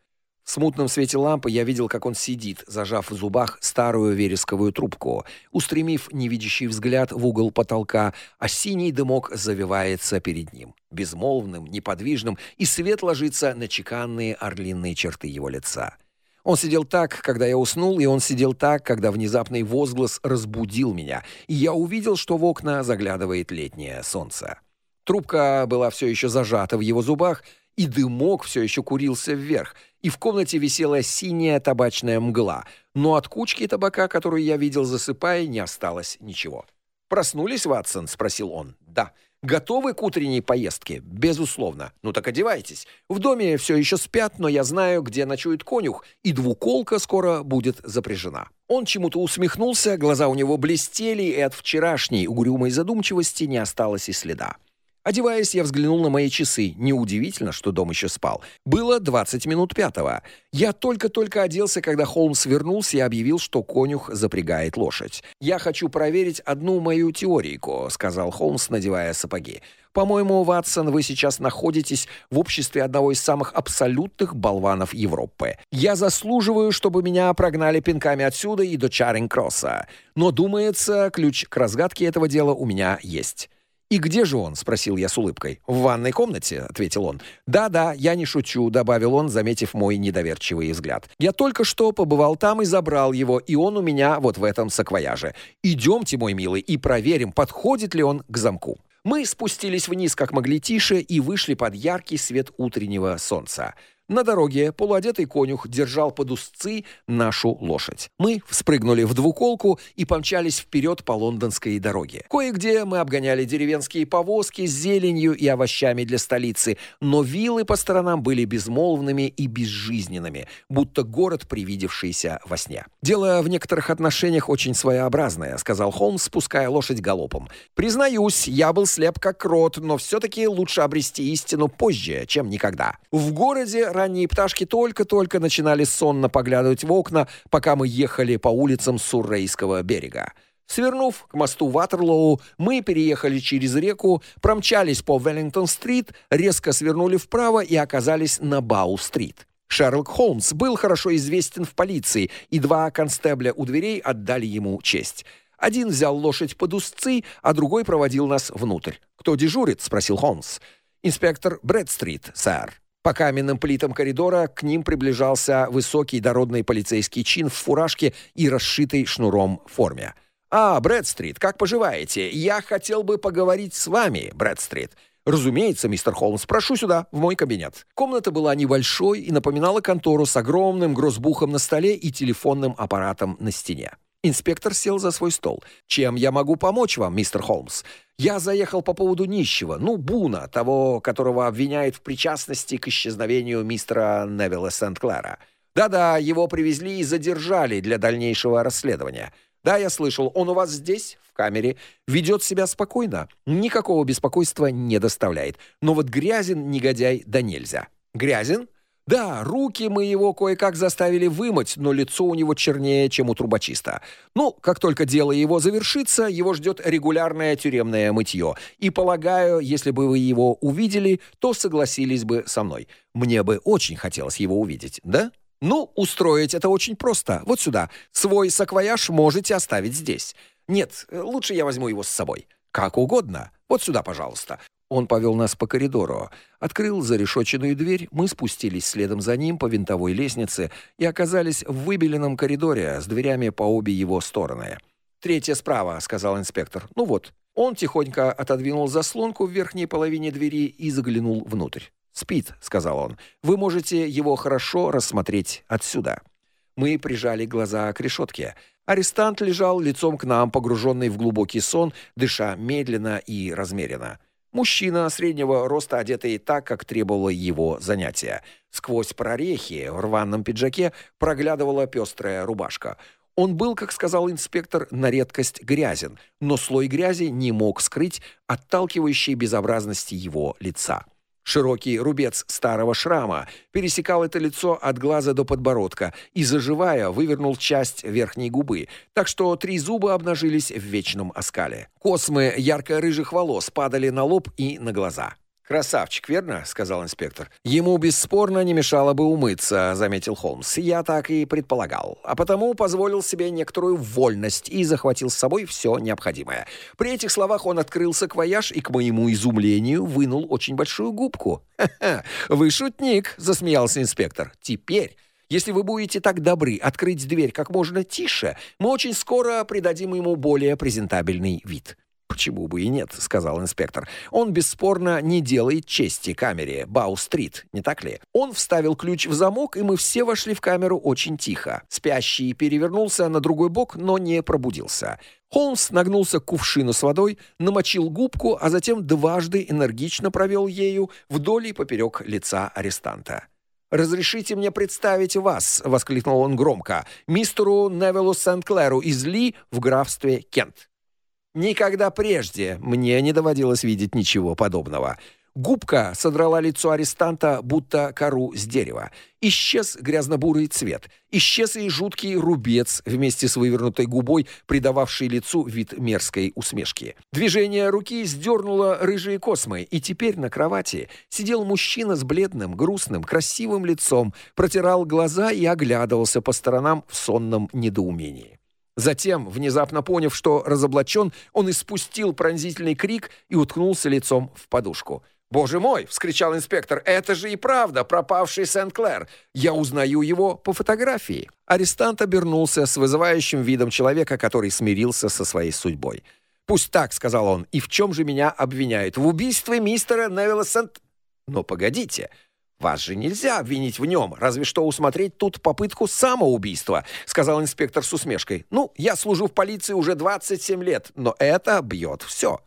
В смутном свете лампы я видел, как он сидит, зажав в зубах старую вересковую трубку, устремив невидящий взгляд в угол потолка, а синий дымок завивается перед ним, безмолвным, неподвижным, и свет ложится на чеканные орлиные черты его лица. Он сидел так, когда я уснул, и он сидел так, когда внезапный возглас разбудил меня, и я увидел, что в окна заглядывает летнее солнце. Трубка была все еще зажата в его зубах, и дымок все еще курился вверх, и в комнате висела синяя табачная мгла, но от кучки табака, которую я видел засыпая, не осталось ничего. «Проснулись, Ватсон?» — спросил он. «Да». «Готовы к утренней поездке?» «Безусловно». «Ну так одевайтесь. В доме все еще спят, но я знаю, где ночует конюх, и двуколка скоро будет запряжена». Он чему-то усмехнулся, глаза у него блестели, и от вчерашней угрюмой задумчивости не осталось и следа. Одеваясь, я взглянул на мои часы. Неудивительно, что дом еще спал. Было 20 минут пятого. Я только-только оделся, когда Холмс вернулся и объявил, что конюх запрягает лошадь. «Я хочу проверить одну мою теорийку», — сказал Холмс, надевая сапоги. «По-моему, Ватсон, вы сейчас находитесь в обществе одного из самых абсолютных болванов Европы. Я заслуживаю, чтобы меня прогнали пинками отсюда и до Чаринг-Кросса. Но, думается, ключ к разгадке этого дела у меня есть». «И где же он?» — спросил я с улыбкой. «В ванной комнате», — ответил он. «Да-да, я не шучу», — добавил он, заметив мой недоверчивый взгляд. «Я только что побывал там и забрал его, и он у меня вот в этом саквояже. Идемте, мой милый, и проверим, подходит ли он к замку». Мы спустились вниз как могли тише и вышли под яркий свет утреннего солнца. На дороге полуодетый конюх держал под узцы нашу лошадь. Мы вспрыгнули в двуколку и помчались вперед по лондонской дороге. Кое-где мы обгоняли деревенские повозки с зеленью и овощами для столицы, но виллы по сторонам были безмолвными и безжизненными, будто город, привидевшийся во сне. «Дело в некоторых отношениях очень своеобразное», — сказал Холмс, спуская лошадь галопом. «Признаюсь, я был слеп как крот, но все-таки лучше обрести истину позже, чем никогда. В городе ранние пташки только-только начинали сонно поглядывать в окна, пока мы ехали по улицам Суррейского берега. Свернув к мосту Ватерлоу, мы переехали через реку, промчались по Веллингтон-стрит, резко свернули вправо и оказались на Бау-стрит. Шерлок Холмс был хорошо известен в полиции, и два констебля у дверей отдали ему честь. Один взял лошадь под узцы, а другой проводил нас внутрь. «Кто дежурит?» — спросил Холмс. «Инспектор Брэдстрит, сэр». По каменным плитам коридора к ним приближался высокий дородный полицейский чин в фуражке и расшитой шнуром форме. «А, Брэдстрит, как поживаете? Я хотел бы поговорить с вами, Брэдстрит. Разумеется, мистер Холмс, прошу сюда, в мой кабинет. Комната была небольшой и напоминала контору с огромным гроссбухом на столе и телефонным аппаратом на стене. Инспектор сел за свой стол. Чем я могу помочь вам, мистер Холмс? Я заехал по поводу нищего, ну, Буна, того, которого обвиняют в причастности к исчезновению мистера Невилла Сент-Клэра. Да-да, его привезли и задержали для дальнейшего расследования. Да, я слышал, он у вас здесь, в камере, ведет себя спокойно, никакого беспокойства не доставляет. Но вот грязен негодяй да нельзя. Грязен? Да, руки мы его кое-как заставили вымыть, но лицо у него чернее, чем у трубочиста. Ну, как только дело его завершится, его ждет регулярное тюремное мытье. И полагаю, если бы вы его увидели, то согласились бы со мной. Мне бы очень хотелось его увидеть, да? Ну, устроить это очень просто. Вот сюда. Свой саквояж можете оставить здесь. Нет, лучше я возьму его с собой. Как угодно. Вот сюда, пожалуйста. Он повел нас по коридору, открыл зарешоченную дверь, мы спустились следом за ним по винтовой лестнице и оказались в выбеленном коридоре с дверями по обе его стороны. «Третья справа», — сказал инспектор. «Ну вот». Он тихонько отодвинул заслонку в верхней половине двери и заглянул внутрь. «Спит», — сказал он. «Вы можете его хорошо рассмотреть отсюда». Мы прижали глаза к решетке. Арестант лежал лицом к нам, погруженный в глубокий сон, дыша медленно и размеренно. Мужчина среднего роста, одетый так, как требовало его занятие. Сквозь прорехи в рваном пиджаке проглядывала пестрая рубашка. Он был, как сказал инспектор, на редкость грязен, но слой грязи не мог скрыть отталкивающей безобразности его лица. Широкий рубец старого шрама пересекал это лицо от глаза до подбородка и заживая вывернул часть верхней губы, так что три зуба обнажились в вечном оскале. Космы ярко-рыжих волос падали на лоб и на глаза. Красавчик, верно, сказал инспектор. Ему бесспорно не мешало бы умыться, заметил Холмс. Я так и предполагал, а потому позволил себе некоторую вольность и захватил с собой все необходимое. При этих словах он открыл саквояж и к моему изумлению вынул очень большую губку. Вы шутник, засмеялся инспектор. Теперь если вы будете так добры открыть дверь как можно тише, мы очень скоро придадим ему более презентабельный вид. Почему бы и нет, сказал инспектор. Он бесспорно не делает чести камере Бау-стрит, не так ли? Он вставил ключ в замок, и мы все вошли в камеру очень тихо. Спящий перевернулся на другой бок, но не пробудился. Холмс нагнулся к кувшину с водой, намочил губку, а затем дважды энергично провел ею вдоль и поперек лица арестанта. «Разрешите мне представить вас», — воскликнул он громко, «мистеру Невиллу Сент-Клэру из Ли в графстве Кент». Никогда прежде мне не доводилось видеть ничего подобного. Губка содрала лицо арестанта, будто кору с дерева. Исчез грязно-бурый цвет. Исчез и жуткий рубец вместе с вывернутой губой, придававший лицу вид мерзкой усмешки. Движение руки сдернуло рыжие космы, и теперь на кровати сидел мужчина с бледным, грустным, красивым лицом, протирал глаза и оглядывался по сторонам в сонном недоумении. Затем, внезапно поняв, что разоблачен, он испустил пронзительный крик и уткнулся лицом в подушку. «Боже мой!» — вскричал инспектор. «Это же и правда пропавший Сент-Клэр! Я узнаю его по фотографии!» Арестант обернулся с вызывающим видом человека, который смирился со своей судьбой. «Пусть так», — сказал он. «И в чем же меня обвиняют? В убийстве мистера Невилла Сент...» «Но погодите!» Вас же нельзя обвинить в нем, разве что усмотреть тут попытку самоубийства, сказал инспектор с усмешкой. Ну, я служу в полиции уже 27 лет, но это бьет все.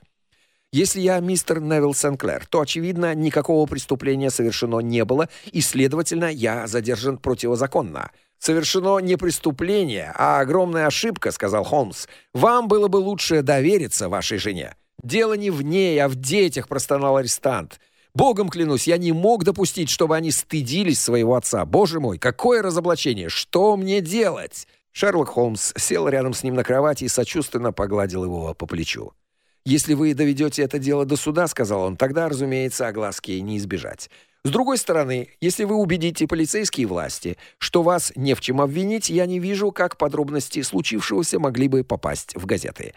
Если я мистер Невилл Сенклер, то очевидно, никакого преступления совершено не было, и, следовательно, я задержан противозаконно. Совершено не преступление, а огромная ошибка, сказал Холмс. Вам было бы лучше довериться вашей жене. Дело не в ней, а в детях, простонал арестант. Богом клянусь, я не мог допустить, чтобы они стыдились своего отца. Боже мой, какое разоблачение! Что мне делать? Шерлок Холмс сел рядом с ним на кровати и сочувственно погладил его по плечу. Если вы доведете это дело до суда, сказал он, тогда, разумеется, огласки не избежать. С другой стороны, если вы убедите полицейские власти, что вас не в чем обвинить, я не вижу, как подробности случившегося могли бы попасть в газеты.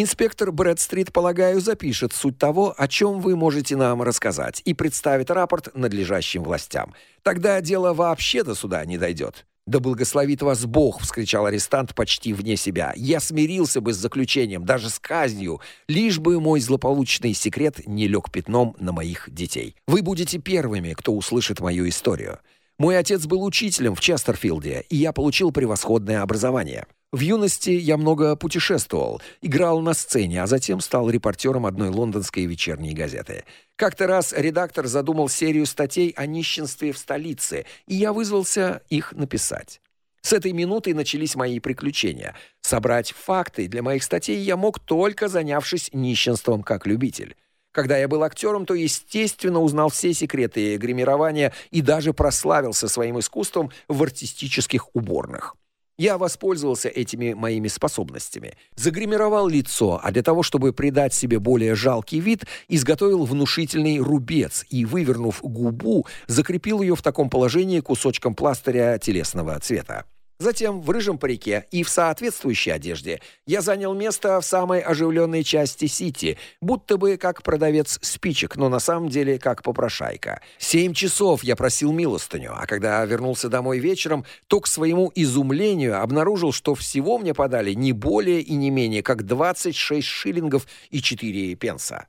Инспектор Брэдстрит, полагаю, запишет суть того, о чем вы можете нам рассказать, и представит рапорт надлежащим властям. Тогда дело вообще до суда не дойдет. Да благословит вас Бог, вскричал арестант почти вне себя. Я смирился бы с заключением, даже с казнью, лишь бы мой злополучный секрет не лег пятном на моих детей. Вы будете первыми, кто услышит мою историю. Мой отец был учителем в Честерфилде, и я получил превосходное образование. В юности я много путешествовал, играл на сцене, а затем стал репортером одной лондонской вечерней газеты. Как-то раз редактор задумал серию статей о нищенстве в столице, и я вызвался их написать. С этой минуты начались мои приключения. Собрать факты для моих статей я мог только занявшись нищенством как любитель. Когда я был актером, то естественно узнал все секреты гримирования и даже прославился своим искусством в артистических уборных. Я воспользовался этими моими способностями. Загримировал лицо, а для того, чтобы придать себе более жалкий вид, изготовил внушительный рубец и, вывернув губу, закрепил ее в таком положении кусочком пластыря телесного цвета. Затем в рыжем парике и в соответствующей одежде я занял место в самой оживленной части Сити, будто бы как продавец спичек, но на самом деле как попрошайка. Семь часов я просил милостыню, а когда вернулся домой вечером, то к своему изумлению обнаружил, что всего мне подали не более и не менее как 26 шиллингов и 4 пенса.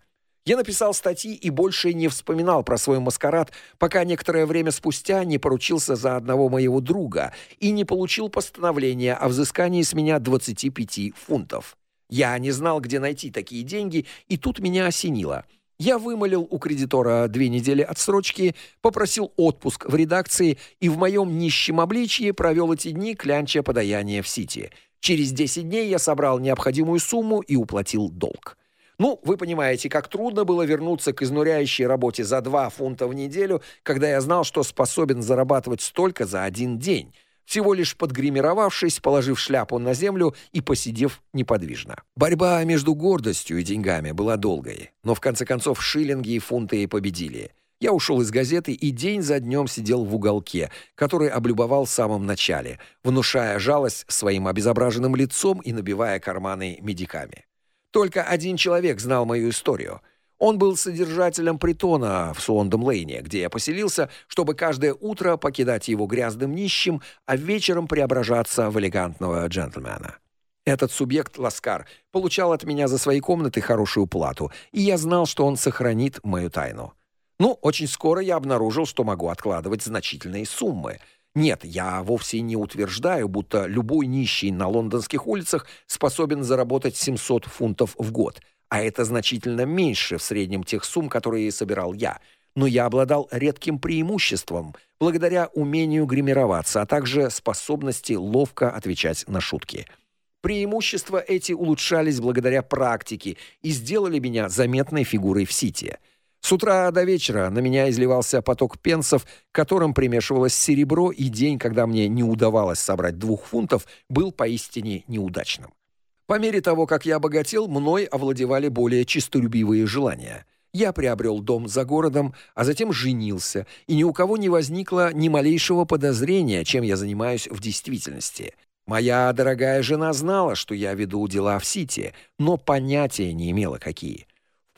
Я написал статьи и больше не вспоминал про свой маскарад, пока некоторое время спустя не поручился за одного моего друга и не получил постановления о взыскании с меня 25 фунтов. Я не знал, где найти такие деньги, и тут меня осенило. Я вымолил у кредитора две недели отсрочки, попросил отпуск в редакции и в моем нищем обличье провел эти дни клянча подаяния в Сити. Через 10 дней я собрал необходимую сумму и уплатил долг. Ну, вы понимаете, как трудно было вернуться к изнуряющей работе за 2 фунта в неделю, когда я знал, что способен зарабатывать столько за один день, всего лишь подгримировавшись, положив шляпу на землю и посидев неподвижно. Борьба между гордостью и деньгами была долгой, но в конце концов шиллинги и фунты победили. Я ушел из газеты и день за днем сидел в уголке, который облюбовал в самом начале, внушая жалость своим обезображенным лицом и набивая карманы медиками. Только один человек знал мою историю. Он был содержателем притона в Суондом-Лейне, где я поселился, чтобы каждое утро покидать его грязным нищим, а вечером преображаться в элегантного джентльмена. Этот субъект Ласкар получал от меня за свои комнаты хорошую плату, и я знал, что он сохранит мою тайну. Ну, очень скоро я обнаружил, что могу откладывать значительные суммы — нет, я вовсе не утверждаю, будто любой нищий на лондонских улицах способен заработать 700 фунтов в год, а это значительно меньше в среднем тех сумм, которые собирал я. Но я обладал редким преимуществом благодаря умению гримироваться, а также способности ловко отвечать на шутки. Преимущества эти улучшались благодаря практике и сделали меня заметной фигурой в Сити. С утра до вечера на меня изливался поток пенсов, к которым примешивалось серебро, и день, когда мне не удавалось собрать двух фунтов, был поистине неудачным. По мере того, как я обогател, мной овладевали более честолюбивые желания. Я приобрел дом за городом, а затем женился, и ни у кого не возникло ни малейшего подозрения, чем я занимаюсь в действительности. Моя дорогая жена знала, что я веду дела в Сити, но понятия не имела какие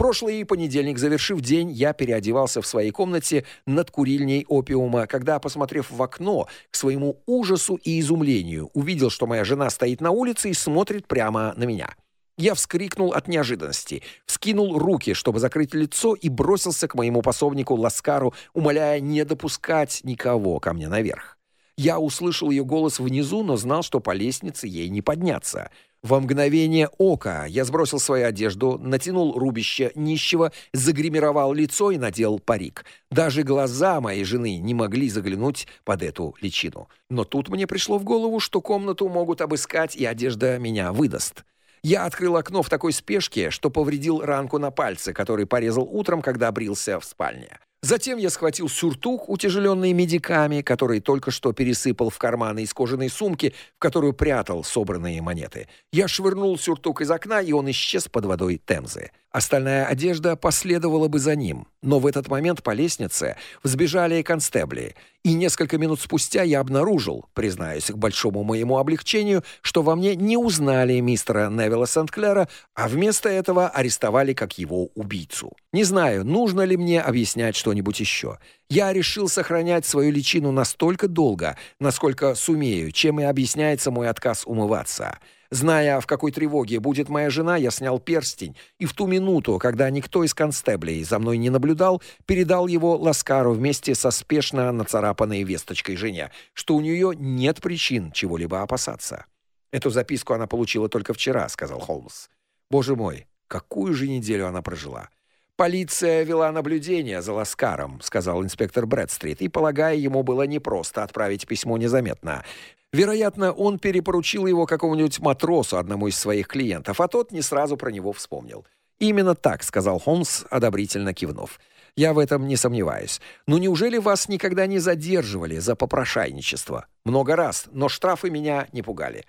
прошлый понедельник, завершив день, я переодевался в своей комнате над курильней опиума, когда, посмотрев в окно, к своему ужасу и изумлению, увидел, что моя жена стоит на улице и смотрит прямо на меня. Я вскрикнул от неожиданности, вскинул руки, чтобы закрыть лицо, и бросился к моему пособнику Ласкару, умоляя не допускать никого ко мне наверх. Я услышал ее голос внизу, но знал, что по лестнице ей не подняться. Во мгновение ока я сбросил свою одежду, натянул рубище нищего, загримировал лицо и надел парик. Даже глаза моей жены не могли заглянуть под эту личину. Но тут мне пришло в голову, что комнату могут обыскать, и одежда меня выдаст. Я открыл окно в такой спешке, что повредил ранку на пальце, который порезал утром, когда брился в спальне. Затем я схватил сюртук, утяжеленный медиками, который только что пересыпал в карманы из кожаной сумки, в которую прятал собранные монеты. Я швырнул сюртук из окна, и он исчез под водой Темзы. Остальная одежда последовала бы за ним, но в этот момент по лестнице взбежали констебли, И несколько минут спустя я обнаружил, признаюсь к большому моему облегчению, что во мне не узнали мистера Невилла Сент-Клера, а вместо этого арестовали как его убийцу. Не знаю, нужно ли мне объяснять что-нибудь еще. Я решил сохранять свою личину настолько долго, насколько сумею, чем и объясняется мой отказ умываться. Зная, в какой тревоге будет моя жена, я снял перстень и в ту минуту, когда никто из констеблей за мной не наблюдал, передал его Ласкару вместе со спешно нацарапанной весточкой жене, что у нее нет причин чего-либо опасаться. Эту записку она получила только вчера, сказал Холмс. Боже мой, какую же неделю она прожила. Полиция вела наблюдение за Ласкаром, сказал инспектор Брэдстрит, и полагая, ему было непросто отправить письмо незаметно. Вероятно, он перепоручил его какому-нибудь матросу, одному из своих клиентов, а тот не сразу про него вспомнил. Именно так, сказал Холмс, одобрительно кивнув. Я в этом не сомневаюсь. Но неужели вас никогда не задерживали за попрошайничество? Много раз, но штрафы меня не пугали.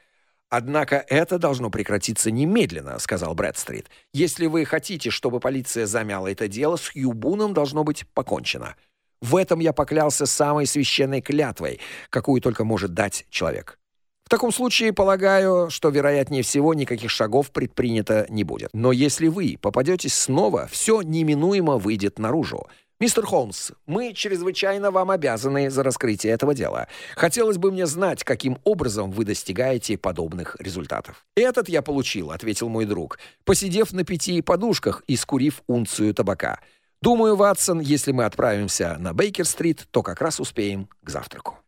Однако это должно прекратиться немедленно, сказал Брэдстрит. Если вы хотите, чтобы полиция замяла это дело, с Юбуном должно быть покончено. В этом я поклялся самой священной клятвой, какую только может дать человек. В таком случае, полагаю, что вероятнее всего никаких шагов предпринято не будет. Но если вы попадетесь снова, все неминуемо выйдет наружу. Мистер Холмс, мы чрезвычайно вам обязаны за раскрытие этого дела. Хотелось бы мне знать, каким образом вы достигаете подобных результатов. Этот я получил, ответил мой друг, посидев на пяти подушках и скурив унцию табака. Думаю, Ватсон, если мы отправимся на Бейкер-стрит, то как раз успеем к завтраку.